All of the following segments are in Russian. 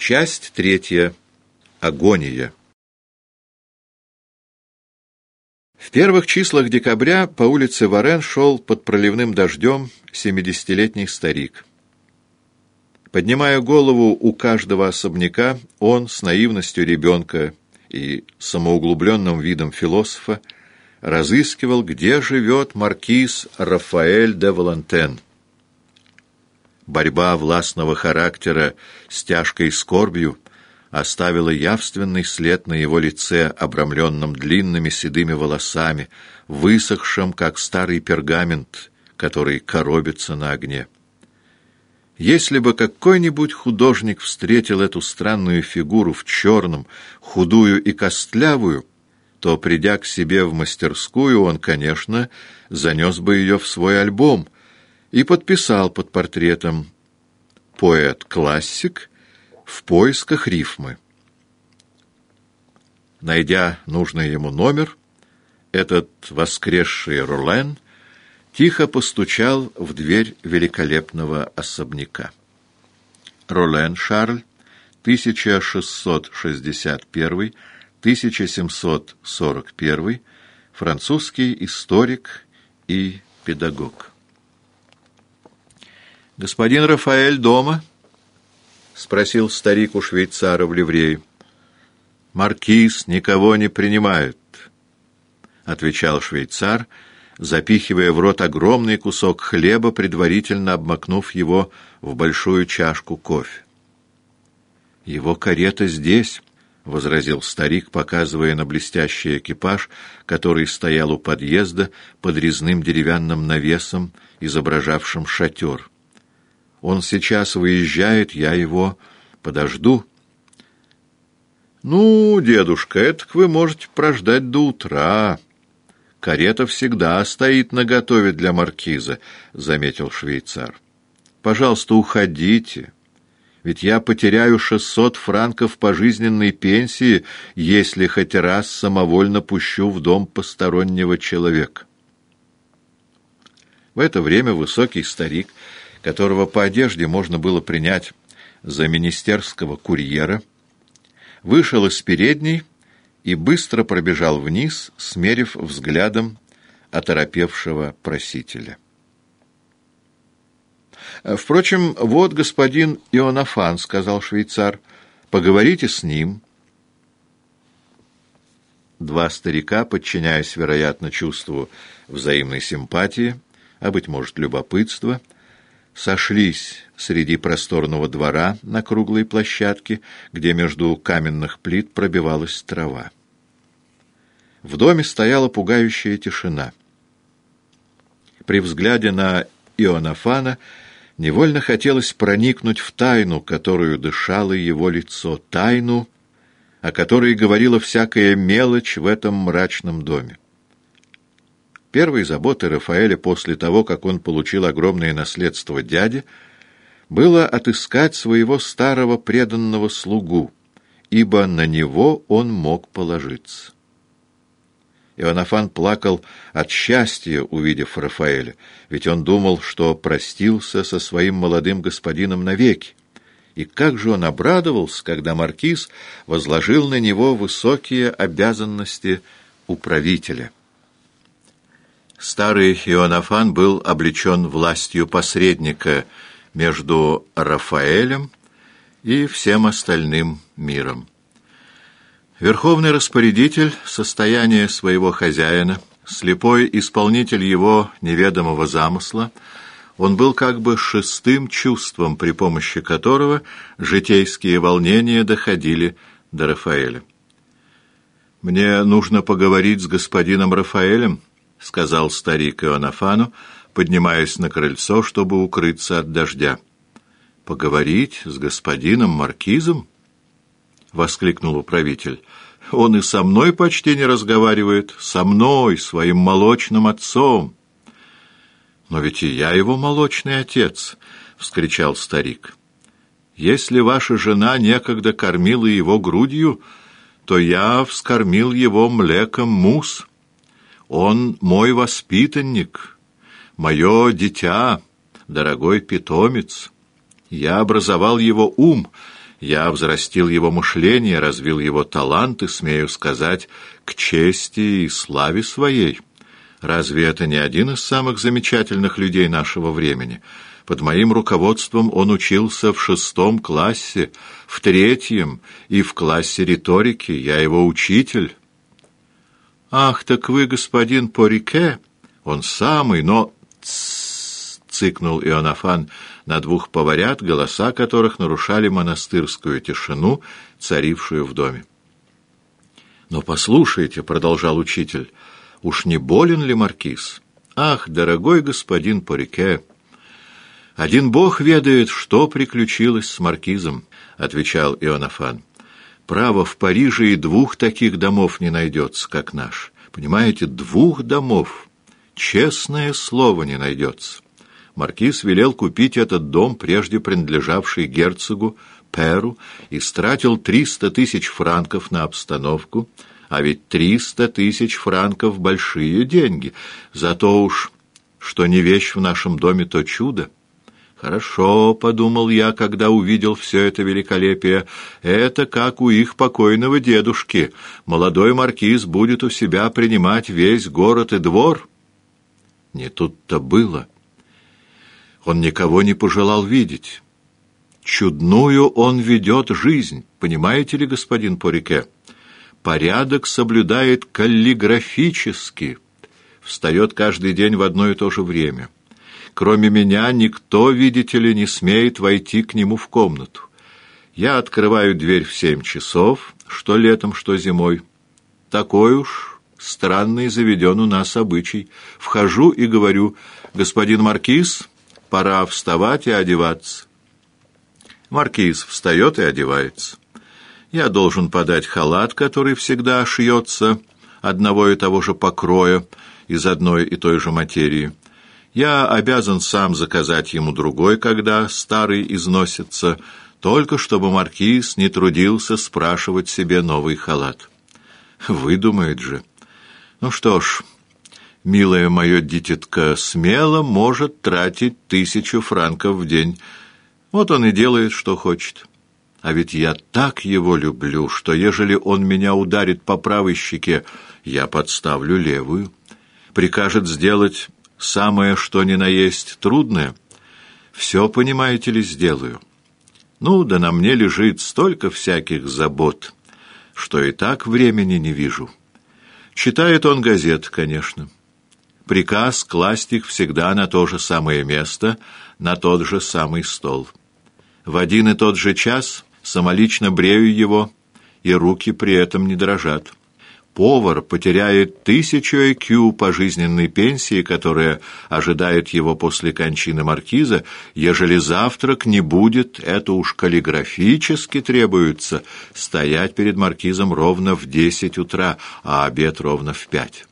Часть третья. Агония. В первых числах декабря по улице Варен шел под проливным дождем семидесятилетний старик. Поднимая голову у каждого особняка, он с наивностью ребенка и самоуглубленным видом философа разыскивал, где живет маркиз Рафаэль де Волантен. Борьба властного характера с тяжкой скорбью оставила явственный след на его лице, обрамленном длинными седыми волосами, высохшим, как старый пергамент, который коробится на огне. Если бы какой-нибудь художник встретил эту странную фигуру в черном, худую и костлявую, то, придя к себе в мастерскую, он, конечно, занес бы ее в свой альбом и подписал под портретом «Поэт-классик в поисках рифмы». Найдя нужный ему номер, этот воскресший Ролен — тихо постучал в дверь великолепного особняка. Ролен Шарль, 1661-1741, французский историк и педагог. «Господин Рафаэль дома?» — спросил старик у швейцара в ливрее. «Маркиз никого не принимает», — отвечал швейцар, — запихивая в рот огромный кусок хлеба, предварительно обмакнув его в большую чашку кофе. «Его карета здесь», — возразил старик, показывая на блестящий экипаж, который стоял у подъезда под резным деревянным навесом, изображавшим шатер. «Он сейчас выезжает, я его подожду». «Ну, дедушка, это вы можете прождать до утра», «Карета всегда стоит наготове для маркиза», — заметил швейцар. «Пожалуйста, уходите, ведь я потеряю шестьсот франков пожизненной пенсии, если хоть раз самовольно пущу в дом постороннего человека». В это время высокий старик, которого по одежде можно было принять за министерского курьера, вышел из передней и быстро пробежал вниз, смерив взглядом оторопевшего просителя. «Впрочем, вот господин Ионафан», — сказал швейцар, — «поговорите с ним». Два старика, подчиняясь, вероятно, чувству взаимной симпатии, а, быть может, любопытства, сошлись среди просторного двора на круглой площадке, где между каменных плит пробивалась трава. В доме стояла пугающая тишина. При взгляде на Ионафана невольно хотелось проникнуть в тайну, которую дышало его лицо, тайну, о которой говорила всякая мелочь в этом мрачном доме. Первой заботой Рафаэля после того, как он получил огромное наследство дяди, было отыскать своего старого преданного слугу, ибо на него он мог положиться. Иоаннафан плакал от счастья, увидев Рафаэля, ведь он думал, что простился со своим молодым господином навеки. И как же он обрадовался, когда маркиз возложил на него высокие обязанности управителя. Старый Иоаннафан был облечен властью посредника между Рафаэлем и всем остальным миром. Верховный распорядитель состояния своего хозяина, слепой исполнитель его неведомого замысла, он был как бы шестым чувством, при помощи которого житейские волнения доходили до Рафаэля. «Мне нужно поговорить с господином Рафаэлем», — сказал старик Иоаннафану, поднимаясь на крыльцо, чтобы укрыться от дождя. «Поговорить с господином Маркизом?» — воскликнул управитель. «Он и со мной почти не разговаривает, со мной, своим молочным отцом». «Но ведь и я его молочный отец», — вскричал старик. «Если ваша жена некогда кормила его грудью, то я вскормил его млеком мус. Он мой воспитанник, мое дитя, дорогой питомец. Я образовал его ум» Я взрастил его мышление, развил его таланты, смею сказать, к чести и славе своей. Разве это не один из самых замечательных людей нашего времени? Под моим руководством он учился в шестом классе, в третьем и в классе риторики. Я его учитель. «Ах, так вы господин Порике?» «Он самый, но...» цыкнул Иоаннафан на двух поварят, голоса которых нарушали монастырскую тишину, царившую в доме. «Но послушайте», — продолжал учитель, — «уж не болен ли маркиз? Ах, дорогой господин Порике!» «Один бог ведает, что приключилось с маркизом», — отвечал Иоаннафан. «Право, в Париже и двух таких домов не найдется, как наш. Понимаете, двух домов. Честное слово не найдется» маркиз велел купить этот дом, прежде принадлежавший герцогу Перу, и стратил триста тысяч франков на обстановку, а ведь триста тысяч франков — большие деньги, зато уж, что не вещь в нашем доме, то чудо. «Хорошо», — подумал я, когда увидел все это великолепие, — «это как у их покойного дедушки. Молодой маркиз будет у себя принимать весь город и двор». Не тут-то было. Он никого не пожелал видеть. Чудную он ведет жизнь, понимаете ли, господин Порике? Порядок соблюдает каллиграфически, встает каждый день в одно и то же время. Кроме меня никто, видите ли, не смеет войти к нему в комнату. Я открываю дверь в семь часов, что летом, что зимой. Такой уж странный заведен у нас обычай. Вхожу и говорю, господин Маркиз, пора вставать и одеваться. Маркиз встает и одевается. Я должен подать халат, который всегда шьется одного и того же покроя из одной и той же материи. Я обязан сам заказать ему другой, когда старый износится, только чтобы маркиз не трудился спрашивать себе новый халат. Выдумает же. Ну что ж милое мое дитятко, смело может тратить тысячу франков в день. Вот он и делает, что хочет. А ведь я так его люблю, что ежели он меня ударит по правой щеке, я подставлю левую. Прикажет сделать самое, что ни на есть, трудное. Все, понимаете ли, сделаю. Ну, да на мне лежит столько всяких забот, что и так времени не вижу. Читает он газет, конечно приказ класть их всегда на то же самое место, на тот же самый стол. В один и тот же час самолично брею его, и руки при этом не дрожат. Повар потеряет тысячу IQ пожизненной пенсии, которая ожидает его после кончины маркиза, ежели завтрак не будет, это уж каллиграфически требуется, стоять перед маркизом ровно в десять утра, а обед ровно в пять.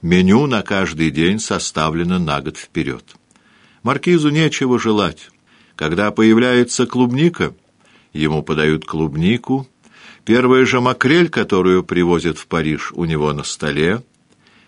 Меню на каждый день составлено на год вперед. Маркизу нечего желать. Когда появляется клубника, ему подают клубнику. Первая же макрель, которую привозят в Париж, у него на столе.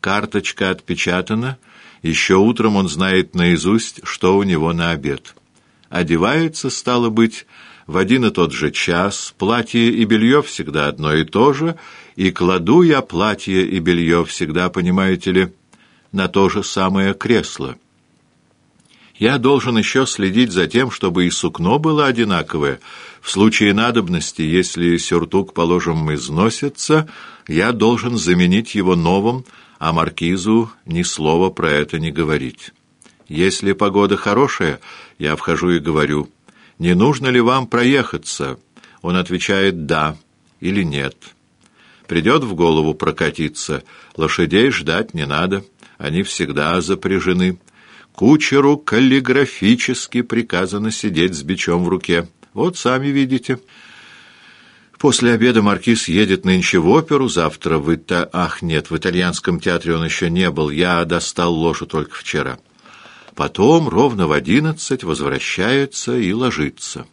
Карточка отпечатана. Еще утром он знает наизусть, что у него на обед. Одевается, стало быть, в один и тот же час, платье и белье всегда одно и то же, и кладу я платье и белье всегда, понимаете ли, на то же самое кресло. Я должен еще следить за тем, чтобы и сукно было одинаковое. В случае надобности, если сюртук, положим, износится, я должен заменить его новым, а маркизу ни слова про это не говорить. Если погода хорошая, я вхожу и говорю — «Не нужно ли вам проехаться?» Он отвечает «да» или «нет». Придет в голову прокатиться. Лошадей ждать не надо, они всегда запряжены. Кучеру каллиграфически приказано сидеть с бичом в руке. Вот сами видите. После обеда маркиз едет нынче в оперу, завтра в Ита... Ах, нет, в итальянском театре он еще не был, я достал ложу только вчера. Потом ровно в одиннадцать возвращается и ложится.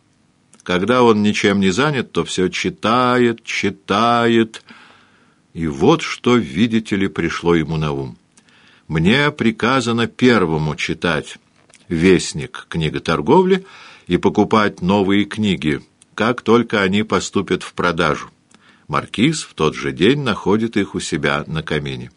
Когда он ничем не занят, то все читает, читает. И вот что, видите ли, пришло ему на ум. Мне приказано первому читать «Вестник» книга торговли и покупать новые книги как только они поступят в продажу. Маркиз в тот же день находит их у себя на камине.